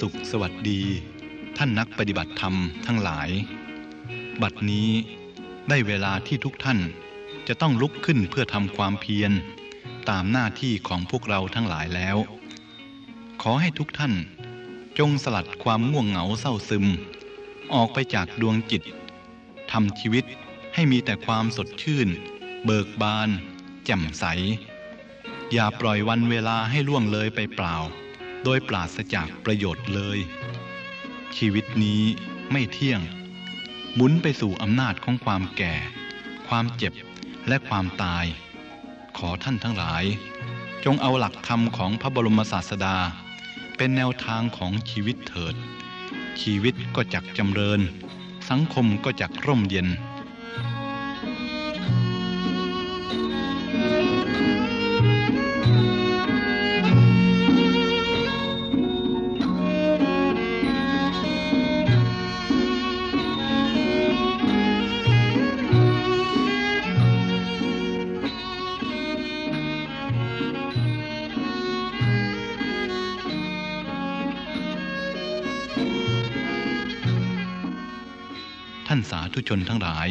สุขสวัสดี ท่านนักปฏิบัติธรรมทั้งหลาย บัดนี้ได้เวลาที่ทุกท่านจะต้องลุกขึ้นเพื่อทำความเพียร ตามหน้าที่ของพวกเราทั้งหลายแล้ว ขอให้ทุกท่านจงสลัดความง่วงเหงาเศร้าซึม ออกไปจากดวงจิตทำชีวิตให้มีแต่ความสดชื่น เบิกบาน แจ่มใส อย่าปล่อยวันเวลาให้ล่วงเลยไปเปล่า โดยปราศจากประโยชน์เลย ชีวิตนี้ไม่เที่ยง หมุนไปสู่อำนาจของความแก่ ความเจ็บและความตาย ขอท่านทั้งหลาย จงเอาหลักธรรมของพระบรมศาสดา เป็นแนวทางของชีวิตเถิด ชีวิตก็จักจำเริญ สังคมก็จักร่มเย็นานสาธุชนทั้งหลาย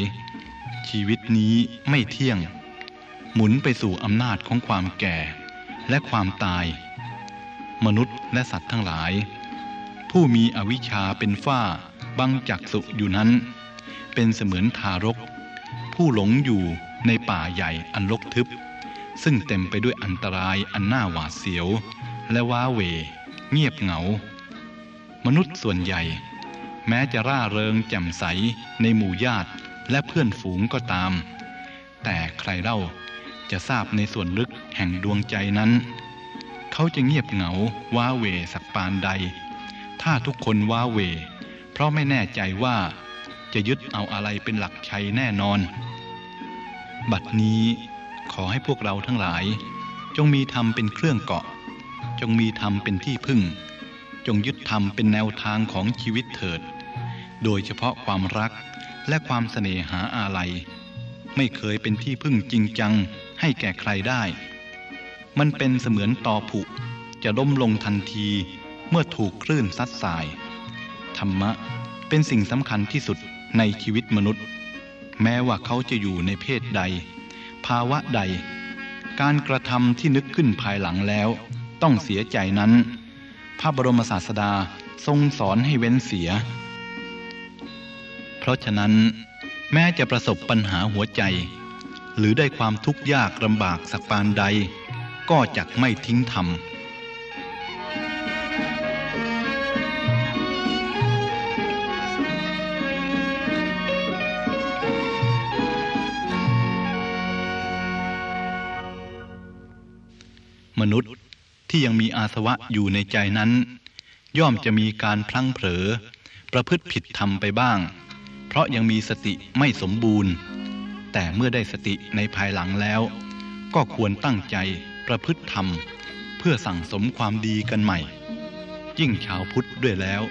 ชีวิตนี้ไม่เที่ยง หมุนไปสู่อำนาจของความแก่และความตาย มนุษย์และสัตว์ทั้งหลาย ผู้มีอวิชชาเป็นฝ้าบังจักสุอยู่นั้น เป็นเสมือนทารก ผู้หลงอยู่ในป่าใหญ่อันรกทึบ ซึ่งเต็มไปด้วยอันตรายอันน่าหวาดเสียว และว้าเหวเงียบเหงา มนุษย์ส่วนใหญ่ แม้จะร่าเริงแจ่มใสในหมู่ญาติและเพื่อนฝูงก็ตาม แต่ใครเล่าจะทราบในส่วนลึกแห่งดวงใจนั้น เขาจะเงียบเหงาว้าเวสักปานใด ถ้าทุกคนว้าเว เพราะไม่แน่ใจว่าจะยึดเอาอะไรเป็นหลักชัยแน่นอน บัดนี้ขอให้พวกเราทั้งหลาย จงมีธรรมเป็นเครื่องเกาะ จงมีธรรมเป็นที่พึ่ง จงยึดธรรมเป็นแนวทางของชีวิตเถิด โดยเฉพาะความรักและความเสน่หาอาลัย ไม่เคยเป็นที่พึ่งจริงจังให้แก่ใครได้ มันเป็นเสมือนตอผุ จะล้มลงทันทีเมื่อถูกคลื่นซัดสาย ธรรมะเป็นสิ่งสำคัญที่สุดในชีวิตมนุษย์ แม้ว่าเขาจะอยู่ในเพศใด ภาวะใด การกระทำที่นึกขึ้นภายหลังแล้ว ต้องเสียใจนั้น พระบรมศาสดาทรงสอนให้เว้นเสีย เพราะฉะนั้น แม้จะประสบปัญหาหัวใจ หรือได้ความทุกข์ยากลำบากสักปานใด ก็จักไม่ทิ้งธรรมมนุษย์ที่ยังมีอาสวะอยู่ในใจนั้น ย่อมจะมีการพลั้งเผลอ ประพฤติผิดธรรมไปบ้าง เพราะยังมีสติไม่สมบูรณ์ แต่เมื่อได้สติในภายหลังแล้ว ก็ควรตั้งใจประพฤติธรรม เพื่อสั่งสมความดีกันใหม่ ยิ่งชาวพุทธด้วยแล้ว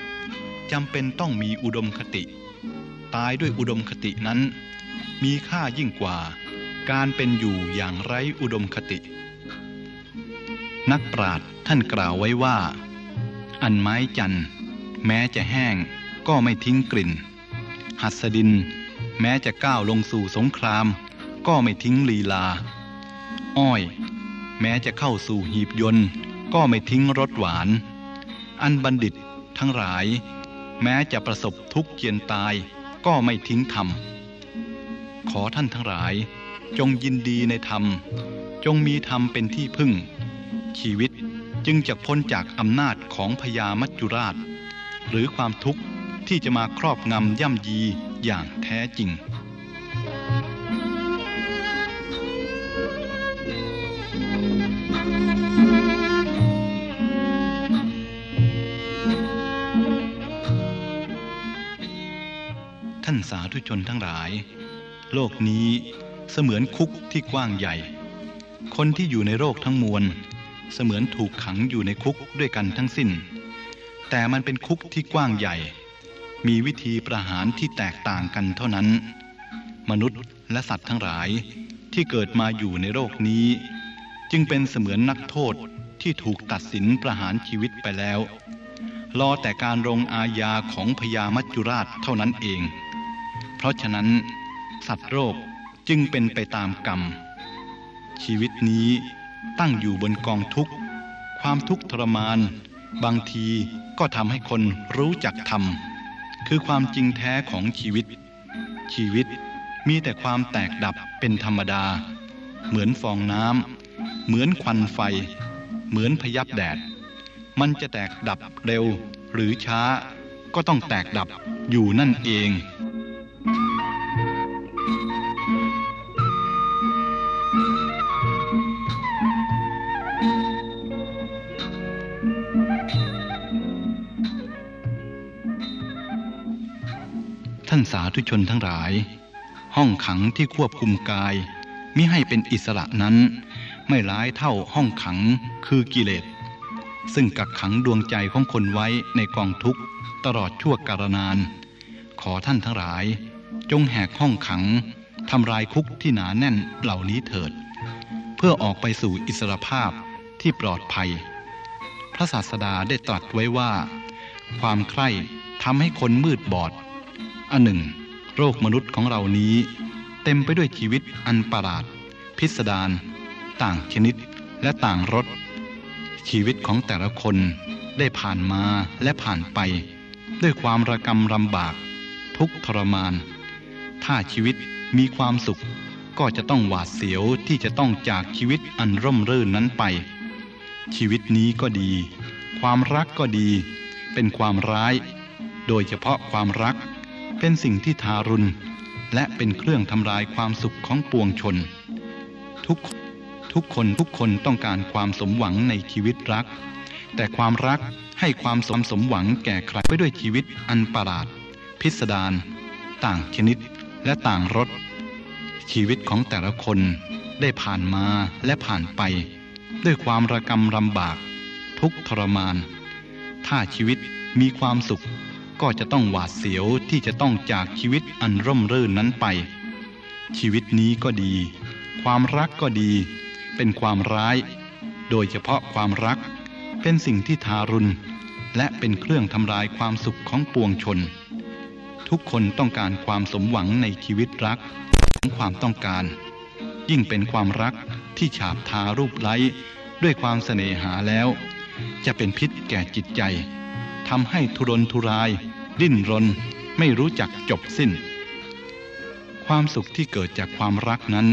จำเป็นต้องมีอุดมคติ ตายด้วยอุดมคตินั้น มีค่ายิ่งกว่า การเป็นอยู่อย่างไร้อุดมคติ นักปราชญ์ท่านกล่าวไว้ว่า อันไม้จันแม้จะแห้งก็ไม่ทิ้งกลิ่น หัสดิน แม้จะก้าวลงสู่สงคราม ก็ไม่ทิ้งลีลา อ้อย แม้จะเข้าสู่หีบยนต์ ก็ไม่ทิ้งรสหวาน อันบัณฑิตทั้งหลาย แม้จะประสบทุกข์เจียนตายก็ไม่ทิ้งธรรม ขอท่านทั้งหลาย จงยินดีในธรรม จงมีธรรมเป็นที่พึ่ง ชีวิตจึงจะพ้นจากอำนาจของพญามัจจุราช หรือความทุกข์ ที่จะมาครอบงำย่ำยีอย่างแท้จริง ท่านสาธุชนทั้งหลาย โลกนี้เสมือนคุกที่กว้างใหญ่ คนที่อยู่ในโลกทั้งมวล เสมือนถูกขังอยู่ในคุกด้วยกันทั้งสิ้น แต่มันเป็นคุกที่กว้างใหญ่ มีวิธีประหารที่แตกต่างกันเท่านั้น มนุษย์และสัตว์ทั้งหลายที่เกิดมาอยู่ในโลกนี้ จึงเป็นเสมือนนักโทษที่ถูกตัดสินประหารชีวิตไปแล้ว รอแต่การลงอาญาของพญามัจจุราชเท่านั้นเอง เพราะฉะนั้น สัตว์โรคจึงเป็นไปตามกรรม ชีวิตนี้ตั้งอยู่บนกองทุกข์ ความทุกข์ทรมาน บางทีก็ทำให้คนรู้จักธรรม คือความจริงแท้ของชีวิต ชีวิตมีแต่ความแตกดับเป็นธรรมดา เหมือนฟองน้ำเหมือนควันไฟ เหมือนพยับแดด มันจะแตกดับเร็วหรือช้าก็ต้องแตกดับอยู่นั่นเอง ธุชนทั้งหลาย ห้องขังที่ควบคุมกายมิให้เป็นอิสระนั้น ไม่ร้ายเท่าห้องขังคือกิเลส ซึ่งกักขังดวงใจของคนไว้ในกองทุกข์ตลอดชั่วกาลนาน ขอท่านทั้งหลาย จงแหกห้องขังทำลายคุกที่หนาแน่นเหล่านี้เถิด เพื่อออกไปสู่อิสรภาพที่ปลอดภัย พระศาสดาได้ตรัสไว้ว่า ความใคร่ทำให้คนมืดบอด อันหนึ่ง โรคมนุษย์ของเรานี้ เต็มไปด้วยชีวิตอันประหลาด พิสดารต่างชนิดและต่างรสชีวิตของแต่ละคนได้ผ่านมาและผ่านไป ด้วยความระกำลำบาก ทุกทรมาน ถ้าชีวิตมีความสุข ก็จะต้องหวาดเสียวที่จะต้องจากชีวิตอันร่มรื่นนั้นไป ชีวิตนี้ก็ดี ความรักก็ดี เป็นความร้าย โดยเฉพาะความรัก เป็นสิ่งที่ทารุณ และเป็นเครื่องทำลายความสุขของปวงชน ทุกทุกคนทุกคนต้องการความสมหวังในชีวิตรัก แต่ความรักให้ความสมสมหวังแก่ใครไปด้วยชีวิตอันประหลาด พิสดารต่างชนิดและต่างรสชีวิตของแต่ละคนได้ผ่านมาและผ่านไป ด้วยความระกำลำบาก ทุกทรมาน ถ้าชีวิตมีความสุข ก็จะต้องหวาดเสียวที่จะต้องจากชีวิตอันร่มรื่นนั้นไป ชีวิตนี้ก็ดี ความรักก็ดี เป็นความร้าย โดยเฉพาะความรัก เป็นสิ่งที่ทารุณ และเป็นเครื่องทำลายความสุขของปวงชน ทุกคนต้องการความสมหวังในชีวิตรักของความต้องการ ยิ่งเป็นความรักที่ฉาบทารูปไล้ด้วยความเสน่หาแล้ว จะเป็นพิษแก่จิตใจทำให้ทุรนทุราย ดิ้นรนไม่รู้จักจบสิ้น ความสุขที่เกิดจากความรักนั้น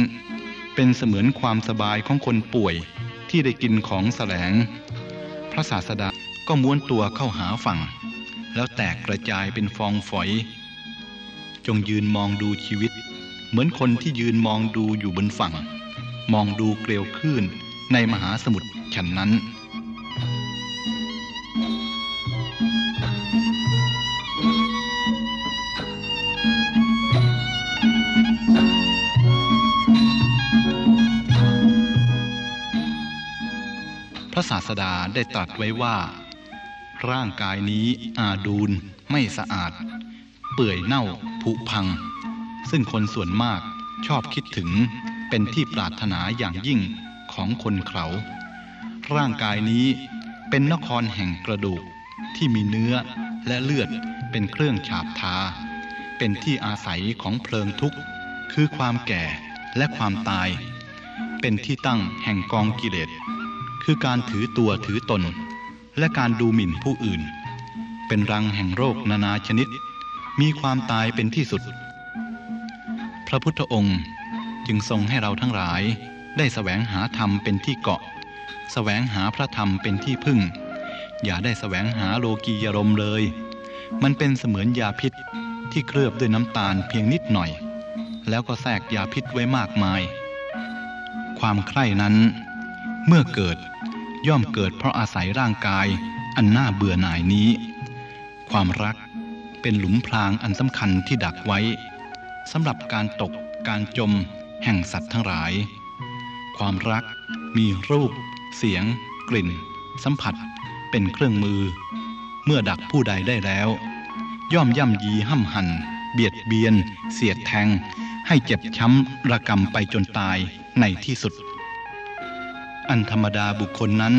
เป็นเสมือนความสบายของคนป่วยที่ได้กินของแสลง พระศาสดาก็ม้วนตัวเข้าหาฝั่ง แล้วแตกกระจายเป็นฟองฝอย จงยืนมองดูชีวิต เหมือนคนที่ยืนมองดูอยู่บนฝั่ง มองดูเกลียวคลื่นในมหาสมุทรฉันนั้น ศาสดาได้ตรัสไว้ว่า ร่างกายนี้อาดูลไม่สะอาด เปื่อยเน่าผุพัง ซึ่งคนส่วนมากชอบคิดถึงเป็นที่ปรารถนาอย่างยิ่งของคนเขาร่างกายนี้เป็นนครแห่งกระดูกที่มีเนื้อและเลือดเป็นเครื่องฉาบทา เป็นที่อาศัยของเพลิงทุกข์ คือความแก่และความตาย เป็นที่ตั้งแห่งกองกิเลส คือการถือตัวถือตน และการดูหมิ่นผู้อื่น เป็นรังแห่งโรคนานาชนิด มีความตายเป็นที่สุด พระพุทธองค์จึงทรงให้เราทั้งหลายได้แสวงหาธรรมเป็นที่เกาะแสวงหาพระธรรมเป็นที่พึ่ง อย่าได้แสวงหาโลกียรมเลย มันเป็นเสมือนยาพิษที่เคลือบด้วยน้ำตาลเพียงนิดหน่อย แล้วก็แทรกยาพิษไว้มากมาย ความใคร่นั้นเมื่อเกิด ย่อมเกิดเพราะอาศัยร่างกาย อันน่าเบื่อหน่ายนี้ ความรักเป็นหลุมพรางอันสำคัญที่ดักไว้สำหรับการตกการจมแห่งสัตว์ทั้งหลาย ความรักมีรูป เสียง กลิ่น สัมผัส เป็นเครื่องมือ เมื่อดักผู้ใดได้แล้ว ย่อมย่ำยีห้ำหัน เบียดเบียน เสียดแทง ให้เจ็บช้ำระกำไปจนตายในที่สุด อันธรรมดาบุคคลนั้น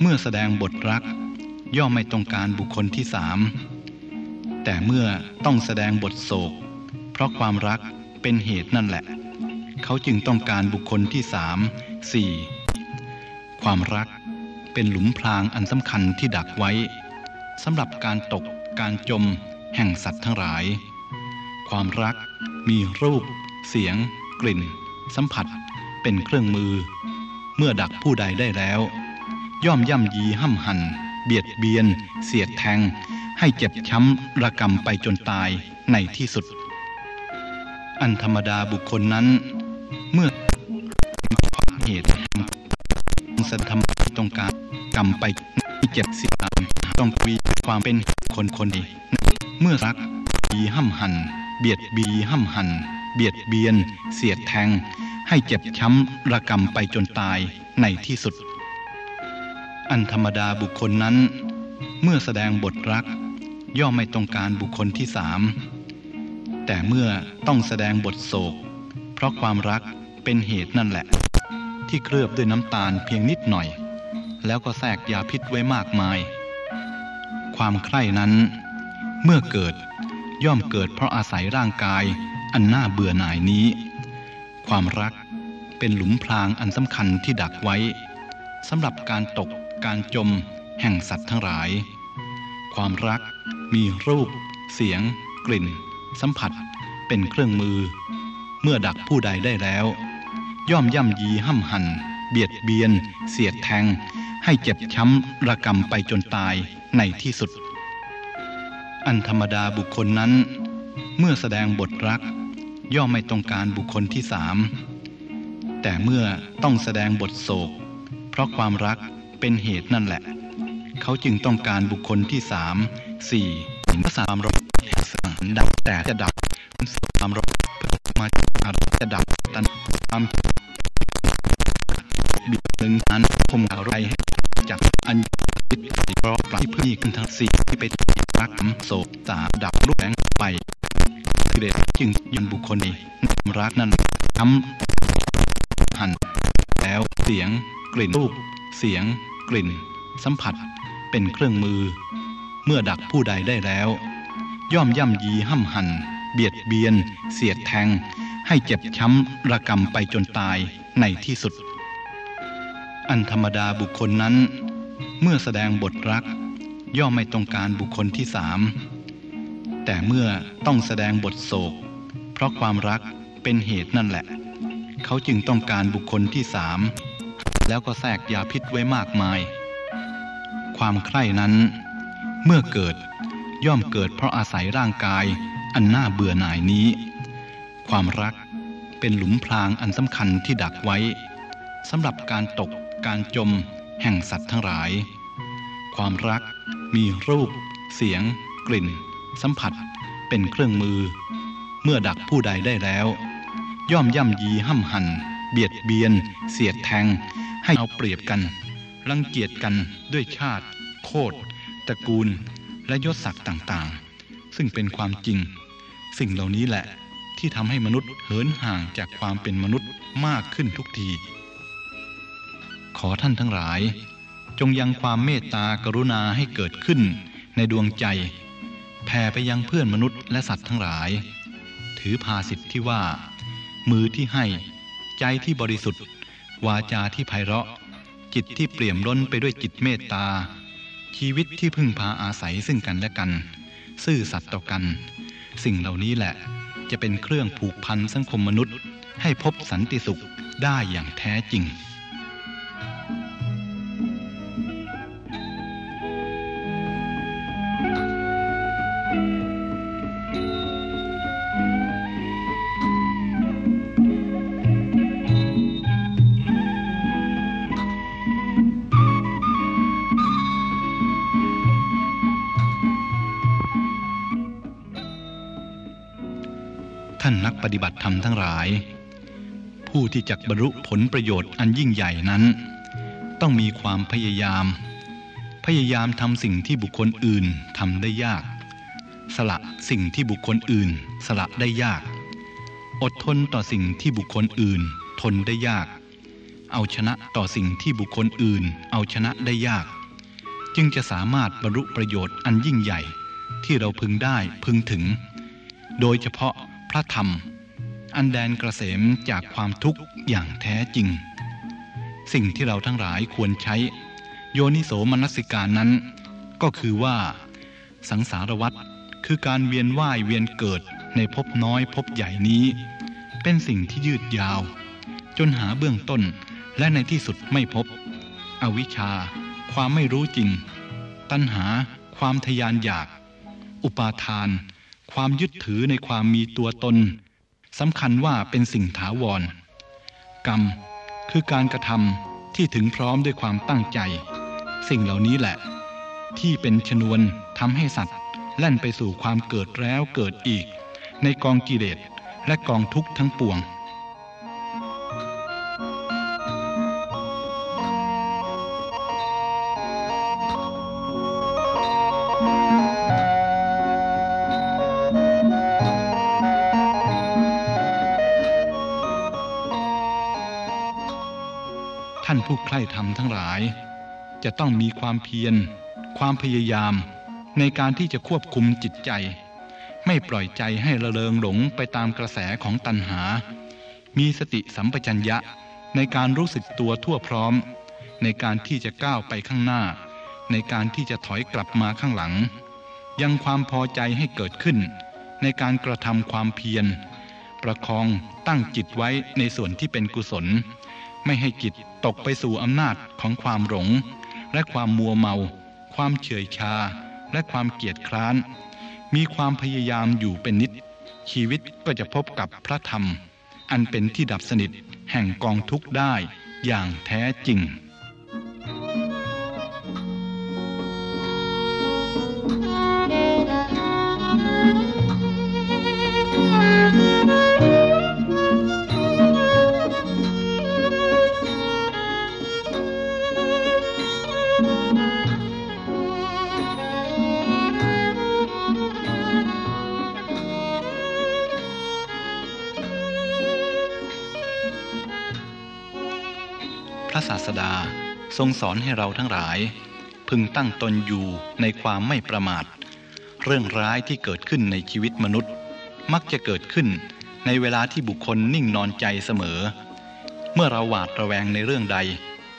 เมื่อแสดงบทรัก ย่อมไม่ต้องการบุคคลที่สามแต่เมื่อต้องแสดงบทโศก เพราะความรักเป็นเหตุนั่นแหละ เขาจึงต้องการบุคคลที่สามสี่ความรักเป็นหลุมพรางอันสำคัญที่ดักไว้สำหรับการตกการจมแห่งสัตว์ทั้งหลาย ความรักมีรูป เสียง กลิ่น สัมผัส เป็นเครื่องมือ เมื่อดักผู้ใดได้แล้ว ย่อมย่ำยีห้ำหัน เบียดเบียน เสียดแทง ให้เจ็บช้ำระกำไปจนตายในที่สุด อันธรรมดาบุคคลนั้น เมื่อเหตุสันธรรมต้องการกรรมไปเจ็บเสียตามต้องมีความเป็นคนคนดีเมื่อรักบีห้ำหัน เบียดบีห้ำหัน เบียดเบียน เสียดแทง ให้เจ็บช้ำระกำไปจนตายในที่สุด อันธรรมดาบุคคลนั้น เมื่อแสดงบทรัก ย่อมไม่ต้องการบุคคลที่สามแต่เมื่อต้องแสดงบทโศก เพราะความรักเป็นเหตุนั่นแหละ ที่เคลือบด้วยน้ำตาลเพียงนิดหน่อย แล้วก็แทรกยาพิษไว้มากมาย ความใคร่นั้น เมื่อเกิดย่อมเกิดเพราะอาศัยร่างกาย อันน่าเบื่อหน่ายนี้ ความรักเป็นหลุมพรางอันสำคัญที่ดักไว้สำหรับการตกการจมแห่งสัตว์ทั้งหลาย ความรักมีรูป เสียง กลิ่น สัมผัสเป็นเครื่องมือ เมื่อดักผู้ใดได้แล้ว ย่อมย่ำยีห้ำหัน เบียดเบียน เสียดแทง ให้เจ็บช้ำระกำไปจนตายในที่สุด อันธรรมดาบุคคลนั้น เมื่อแสดงบทรัก ย่อมไม่ต้องการบุคคลที่สามแต่เมื่อต้องแสดงบทโศก เพราะความรักเป็นเหตุนั่นแหละ เขาจึงต้องการบุคคลที่สามสี่ถึงสามรบสังดับแต่จะดับสามรบเพื่อมาจะดับตันความบิดหนึ่งนั้นคมอะไรให้จากอันยึดเพราะปรับที่พึ่งขึ้นทั้งสี่ที่ไปรักโศกสาดับรูปแสงไป กิเลสจึงยันบุคคลนี้รักนั้นทำหัน แล้วเสียง กลิ่นรูป เสียง กลิ่น สัมผัส เป็นเครื่องมือ เมื่อดักผู้ใดได้แล้ว ย่อมย่ำยีห้ำหัน เบียดเบียน เสียดแทง ให้เจ็บช้ำระกำไปจนตายในที่สุด อันธรรมดาบุคคลนั้น เมื่อแสดงบทรัก ย่อมไม่ต้องการบุคคลที่สาม แต่เมื่อต้องแสดงบทโศก เพราะความรักเป็นเหตุนั่นแหละ เขาจึงต้องการบุคคลที่สาม แล้วก็แทรกยาพิษไว้มากมาย ความใคร่นั้น เมื่อเกิดย่อมเกิดเพราะอาศัยร่างกายอันน่าเบื่อหน่ายนี้ ความรักเป็นหลุมพรางอันสำคัญที่ดักไว้สำหรับการตกการจมแห่งสัตว์ทั้งหลาย ความรักมีรูป เสียง กลิ่น สัมผัสเป็นเครื่องมือ เมื่อดักผู้ใดได้แล้ว ย่อมย่ำยีห้ำหัน เบียดเบียน เสียดแทง ให้เอาเปรียบกัน รังเกียจกันด้วยชาติ โคตรตระกูล และยศศักดิ์ต่างๆ ซึ่งเป็นความจริง สิ่งเหล่านี้แหละที่ทำให้มนุษย์เหินห่างจากความเป็นมนุษย์มากขึ้นทุกที ขอท่านทั้งหลาย จงยังความเมตตากรุณาให้เกิดขึ้นในดวงใจ แผ่ไปยังเพื่อนมนุษย์และสัตว์ทั้งหลาย ถือภาสิทธิ์ที่ว่า มือที่ให้ ใจที่บริสุทธิ์ วาจาที่ไพเราะ จิตที่เปี่ยมล้นไปด้วยจิตเมตตา ชีวิตที่พึ่งพาอาศัยซึ่งกันและกัน ซื่อสัตย์ต่อกัน สิ่งเหล่านี้แหละ จะเป็นเครื่องผูกพันสังคมมนุษย์ ให้พบสันติสุขได้อย่างแท้จริง ปฏิบัติธรรมทั้งหลาย ผู้ที่จะบรรลุผลประโยชน์อันยิ่งใหญ่นั้น ต้องมีความพยายาม พยายามทำสิ่งที่บุคคลอื่นทำได้ยาก สละสิ่งที่บุคคลอื่น สละได้ยาก อดทนต่อสิ่งที่บุคคลอื่น ทนได้ยาก เอาชนะต่อสิ่งที่บุคคลอื่น เอาชนะได้ยาก จึงจะสามารถบรรลุประโยชน์อันยิ่งใหญ่ที่เราพึงได้พึงถึง โดยเฉพาะพระธรรม อันแดนกระเสมจากความทุกข์อย่างแท้จริง สิ่งที่เราทั้งหลายควรใช้ โยนิโสมนสิการนั้น ก็คือว่า สังสารวัฏคือการเวียนว่ายเวียนเกิดในภพน้อยภพใหญ่นี้ เป็นสิ่งที่ยืดยาว จนหาเบื้องต้นและในที่สุดไม่พบ อวิชชา ความไม่รู้จริง ตัณหา ความทยานอยาก อุปาทาน ความยึดถือในความมีตัวตน สำคัญว่าเป็นสิ่งถาวร กรรมคือการกระทำที่ถึงพร้อมด้วยความตั้งใจ สิ่งเหล่านี้แหละ ที่เป็นชนวนทำให้สัตว์ แล่นไปสู่ความเกิดแล้วเกิดอีก ในกองกิเลสและกองทุกข์ทั้งปวง ธรรมทั้งหลาย จะต้องมีความเพียร ความพยายาม ในการที่จะควบคุมจิตใจ ไม่ปล่อยใจให้ระเริงหลงไปตามกระแสของตัณหา มีสติสัมปชัญญะในการรู้สึกตัวทั่วพร้อม ในการที่จะก้าวไปข้างหน้า ในการที่จะถอยกลับมาข้างหลัง ยังความพอใจให้เกิดขึ้น ในการกระทำความเพียร ประคองตั้งจิตไว้ในส่วนที่เป็นกุศล ไม่ให้จิตตกไปสู่อำนาจของความหลง และความมัวเมา ความเฉยชา และความเกียจคร้าน มีความพยายามอยู่เป็นนิด ชีวิตก็จะพบกับพระธรรม อันเป็นที่ดับสนิทแห่งกองทุกข์ได้อย่างแท้จริง ศาสดาทรงสอนให้เราทั้งหลาย พึงตั้งตนอยู่ในความไม่ประมาท เรื่องร้ายที่เกิดขึ้นในชีวิตมนุษย์ มักจะเกิดขึ้นในเวลาที่บุคคลนิ่งนอนใจเสมอ เมื่อเราหวาดระแวงในเรื่องใด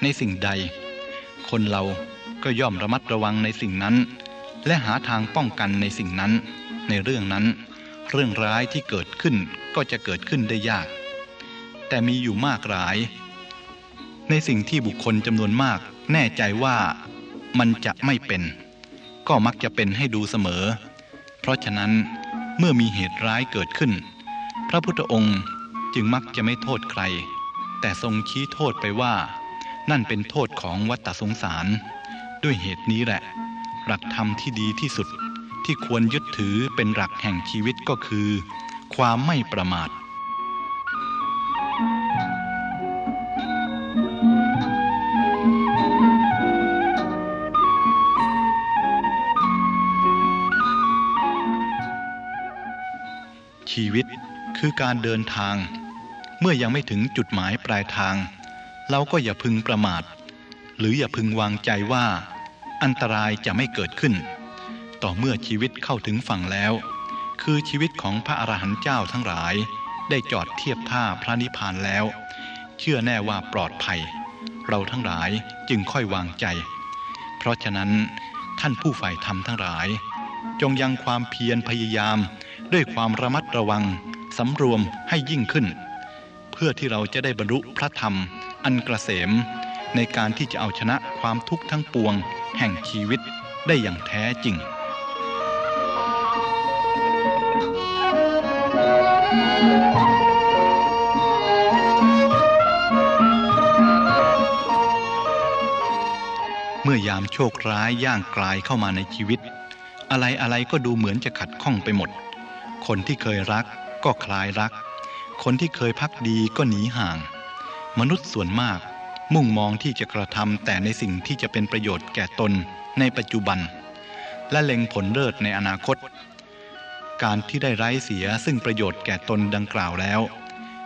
ในสิ่งใด คนเราก็ย่อมระมัดระวังในสิ่งนั้น และหาทางป้องกันในสิ่งนั้น ในเรื่องนั้น เรื่องร้ายที่เกิดขึ้นก็จะเกิดขึ้นได้ยาก แต่มีอยู่มากหลาย ในสิ่งที่บุคคลจำนวนมากแน่ใจว่ามันจะไม่เป็น ก็มักจะเป็นให้ดูเสมอ เพราะฉะนั้นเมื่อมีเหตุร้ายเกิดขึ้น พระพุทธองค์จึงมักจะไม่โทษใคร แต่ทรงชี้โทษไปว่า นั่นเป็นโทษของวัฏสงสาร ด้วยเหตุนี้แหละ หลักธรรมที่ดีที่สุดที่ควรยึดถือเป็นหลักแห่งชีวิตก็คือ ความไม่ประมาท ชีวิตคือการเดินทาง เมื่อยังไม่ถึงจุดหมายปลายทาง เราก็อย่าพึงประมาท หรืออย่าพึงวางใจว่า อันตรายจะไม่เกิดขึ้น ต่อเมื่อชีวิตเข้าถึงฝั่งแล้ว คือชีวิตของพระอรหันต์เจ้าทั้งหลาย ได้จอดเทียบท่าพระนิพพานแล้ว เชื่อแน่ว่าปลอดภัย เราทั้งหลายจึงค่อยวางใจ เพราะฉะนั้นท่านผู้ฝ่ายธรรมทั้งหลาย จงยังความเพียรพยายาม ด้วยความระมัดระวังสำรวมให้ยิ่งขึ้น เพื่อที่เราจะได้บรรลุพระธรรม อันกระเสม ในการที่จะเอาชนะความทุกข์ทั้งปวง แห่งชีวิตได้อย่างแท้จริงเมื่อยามโชคร้ายย่างกลายเข้ามาในชีวิต อะไรอะไรก็ดูเหมือนจะขัดข้องไปหมด คนที่เคยรักก็คลายรัก คนที่เคยพักดีก็หนีห่าง มนุษย์ส่วนมาก มุ่งมองที่จะกระทำแต่ในสิ่งที่จะเป็นประโยชน์แก่ตนในปัจจุบัน และเล็งผลเลิศในอนาคต การที่ได้ไร้เสียซึ่งประโยชน์แก่ตนดังกล่าวแล้ว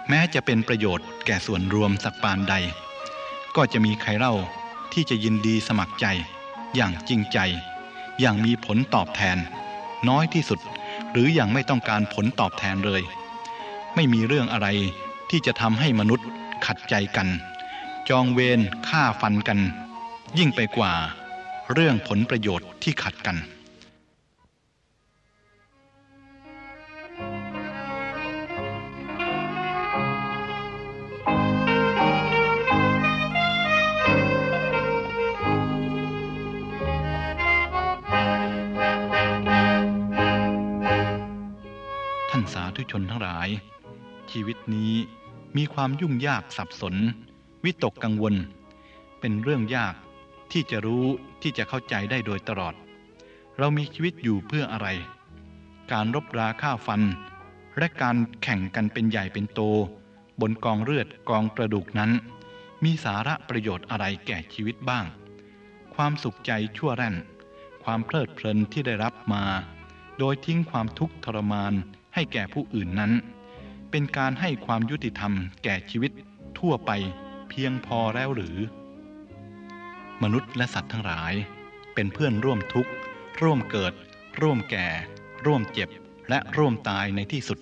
แม้จะเป็นประโยชน์แก่ส่วนรวมสักปานใด ก็จะมีใครเล่าที่จะยินดีสมัครใจ อย่างจริงใจ อย่างมีผลตอบแทน น้อยที่สุด หรืออย่างไม่ต้องการผลตอบแทนเลย ไม่มีเรื่องอะไรที่จะทำให้มนุษย์ขัดใจกัน จองเวรฆ่าฟันกัน ยิ่งไปกว่า เรื่องผลประโยชน์ที่ขัดกัน ชีวิตนี้มีความยุ่งยากสับสน วิตกกังวล เป็นเรื่องยากที่จะรู้ที่จะเข้าใจได้โดยตลอด เรามีชีวิตอยู่เพื่ออะไร การรบราฆ่าฟัน และการแข่งกันเป็นใหญ่เป็นโต บนกองเลือดกองกระดูกนั้น มีสาระประโยชน์อะไรแก่ชีวิตบ้าง ความสุขใจชั่วแร่น ความเพลิดเพลินที่ได้รับมา โดยทิ้งความทุกข์ทรมานให้แก่ผู้อื่นนั้น เป็นการให้ความยุติธรรมแก่ชีวิตทั่วไปเพียงพอแล้วหรือ มนุษย์และสัตว์ทั้งหลาย เป็นเพื่อนร่วมทุกข์ ร่วมเกิด ร่วมแก่ ร่วมเจ็บ และร่วมตายในที่สุด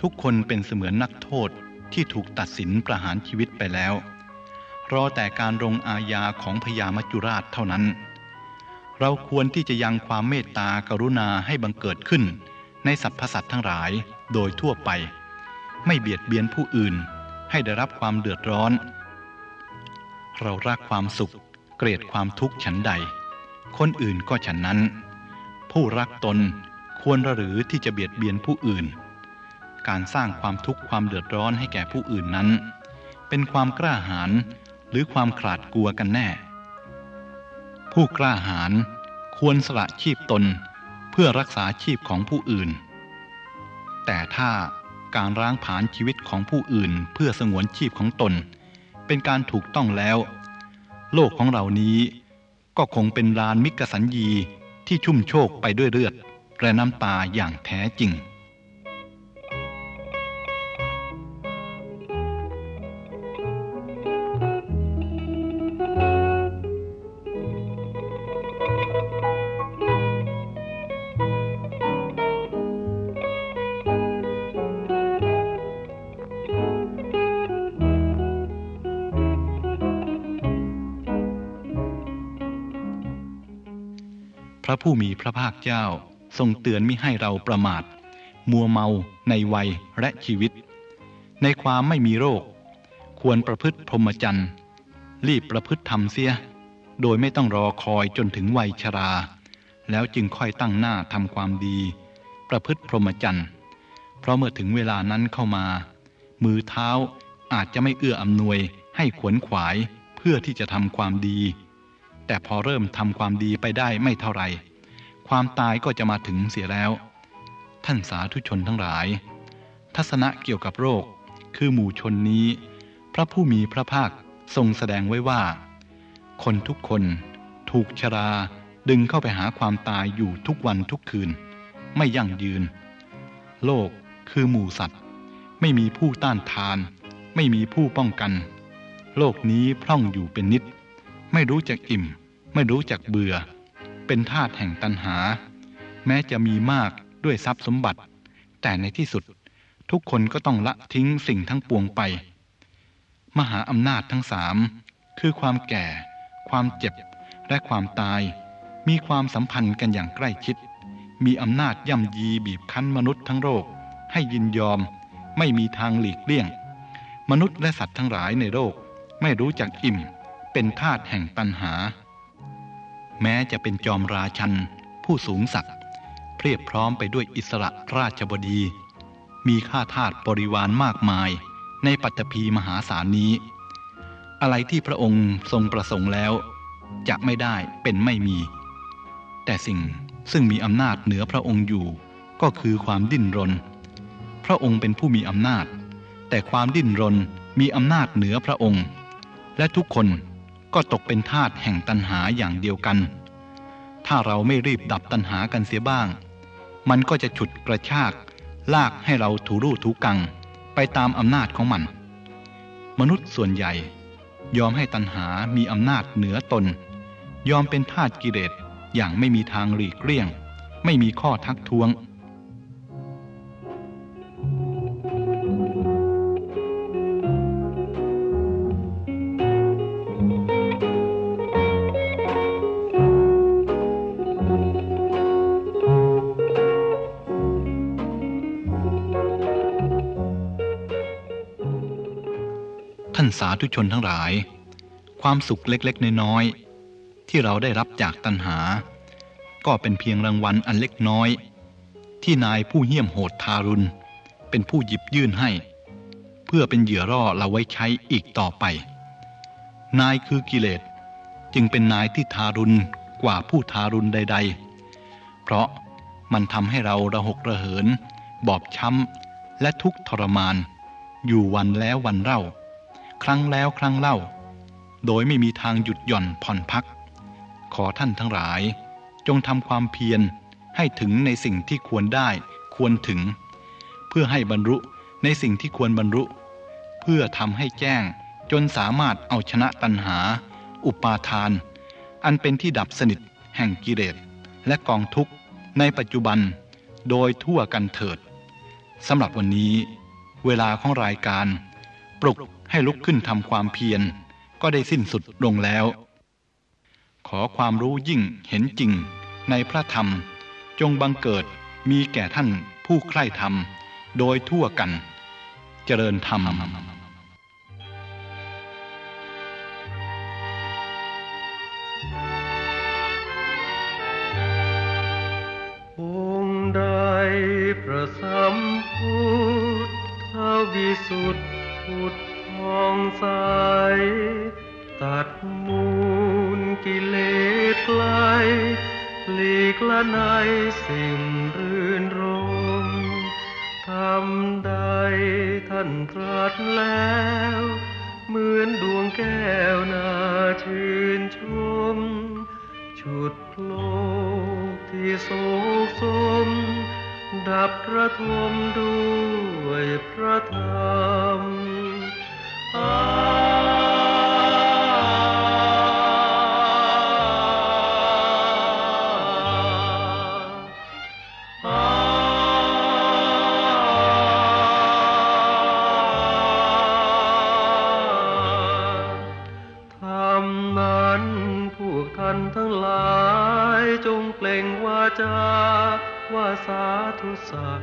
ทุกคนเป็นเสมือนนักโทษที่ถูกตัดสินประหารชีวิตไปแล้ว รอแต่การลงอาญาของพญามัจจุราชเท่านั้น เราควรที่จะยังความเมตตากรุณาให้บังเกิดขึ้น ในสรรพสัตว์ทั้งหลายโดยทั่วไป ไม่เบียดเบียนผู้อื่น ให้ได้รับความเดือดร้อน เรารักความสุข เกลียดความทุกข์ฉันใด คนอื่นก็ฉันนั้น ผู้รักตนควรหรือที่จะเบียดเบียนผู้อื่น การสร้างความทุกข์ความเดือดร้อนให้แก่ผู้อื่นนั้น เป็นความกล้าหาญหรือความขลาดกลัวกันแน่ ผู้กล้าหาญควรสละชีพตนเพื่อรักษาชีพของผู้อื่น แต่ถ้า การร้างผานชีวิตของผู้อื่นเพื่อสงวนชีพของตน เป็นการถูกต้องแล้ว โลกของเรานี้ก็คงเป็นลานมิกสัญญีที่ชุ่มโชกไปด้วยเลือดและน้ำตาอย่างแท้จริง ผู้มีพระภาคเจ้า ทรงเตือนมิให้เราประมาท มัวเมาในวัยและชีวิต ในความไม่มีโรค ควรประพฤติพรหมจรรย์รีบประพฤติธรรมเสีย โดยไม่ต้องรอคอยจนถึงวัยชรา แล้วจึงค่อยตั้งหน้าทำความดี ประพฤติพรหมจรรย์เพราะเมื่อถึงเวลานั้นเข้ามา มือเท้าอาจจะไม่เอื้ออำนวยให้ขวนขวายเพื่อที่จะทำความดี แต่พอเริ่มทำความดีไปได้ไม่เท่าไหร่ ความตายก็จะมาถึงเสียแล้ว ท่านสาธุชนทั้งหลาย ทัศนะเกี่ยวกับโรค คือหมู่ชนนี้ พระผู้มีพระภาคทรงแสดงไว้ว่า คนทุกคนถูกชราดึงเข้าไปหาความตายอยู่ทุกวันทุกคืน ไม่ยั่งยืน โลกคือหมู่สัตว์ ไม่มีผู้ต้านทาน ไม่มีผู้ป้องกัน โลกนี้พร่องอยู่เป็นนิด ไม่รู้จักอิ่ม ไม่รู้จักเบื่อ เป็นทาตแห่งตันหา แม้จะมีมากด้วยทรัพย์สมบัติ แต่ในที่สุดทุกคนก็ต้องละทิ้งสิ่งทั้งปวงไป มหาอำนาจทั้งสามคือความแก่ ความเจ็บ และความตาย มีความสัมพันธ์กันอย่างใกล้ชิด มีอำนาจย่ำยีบีบคั้นมนุษย์ทั้งโลกให้ยินยอม ไม่มีทางหลีกเลี่ยง มนุษย์และสัตว์ทั้งหลายในโลกไม่รู้จักอิ่ม เป็นทาตแห่งตันหา แม้จะเป็นจอมราชัน ผู้สูงศักดิ์เพียบพร้อมไปด้วยอิสระราชบดี มีข้าทาสบริวารมากมาย ในปัตตภีมหาศาลนี้ อะไรที่พระองค์ทรงประสงค์แล้วจะไม่ได้เป็นไม่มี แต่สิ่งซึ่งมีอำนาจเหนือพระองค์อยู่ก็คือความดิ้นรน พระองค์เป็นผู้มีอำนาจ แต่ความดิ้นรนมีอำนาจเหนือพระองค์ และทุกคน ก็ตกเป็นทาสแห่งตันหาอย่างเดียวกัน ถ้าเราไม่รีบดับตันหากันเสียบ้าง มันก็จะฉุดกระชาก ลากให้เราถูรูถูกัง ไปตามอำนาจของมัน มนุษย์ส่วนใหญ่ ยอมให้ตันหามีอำนาจเหนือตน ยอมเป็นทาสกิเลสอย่างไม่มีทางหลีกเลี่ยง ไม่มีข้อทักท้วง สาธุชนทั้งหลาย ความสุขเล็กๆ น้อยๆที่เราได้รับจากตัณหา ก็เป็นเพียงรางวัลอันเล็กน้อย ที่นายผู้เหี้ยมโหดทารุณ เป็นผู้หยิบยื่นให้ เพื่อเป็นเหยื่อร่อเราไว้ใช้อีกต่อไป นายคือกิเลสจึงเป็นนายที่ทารุณกว่าผู้ทารุณใด ๆ เพราะมันทำให้เราระหกระเหิน บอบช้ำและทุกข์ทรมาน อยู่วันแล้ววันเล่า ครั้งแล้วครั้งเล่า โดยไม่มีทางหยุดหย่อนผ่อนพัก ขอท่านทั้งหลาย จงทำความเพียรให้ถึงในสิ่งที่ควรได้ควรถึง เพื่อให้บรรลุในสิ่งที่ควรบรรลุ เพื่อทำให้แจ้งจนสามารถเอาชนะตัณหา อุปาทาน อันเป็นที่ดับสนิทแห่งกิเลสและกองทุกข์ในปัจจุบันโดยทั่วกันเถิดสำหรับวันนี้ เวลาของรายการ ปลุก ให้ลุกขึ้นทำความเพียร ก็ได้สิ้นสุดลงแล้ว ขอความรู้ยิ่งเห็นจริงในพระธรรม จงบังเกิดมีแก่ท่านผู้ใคร่ธรรม โดยทั่วกัน เจริญธรรม ว่าสาธุศัก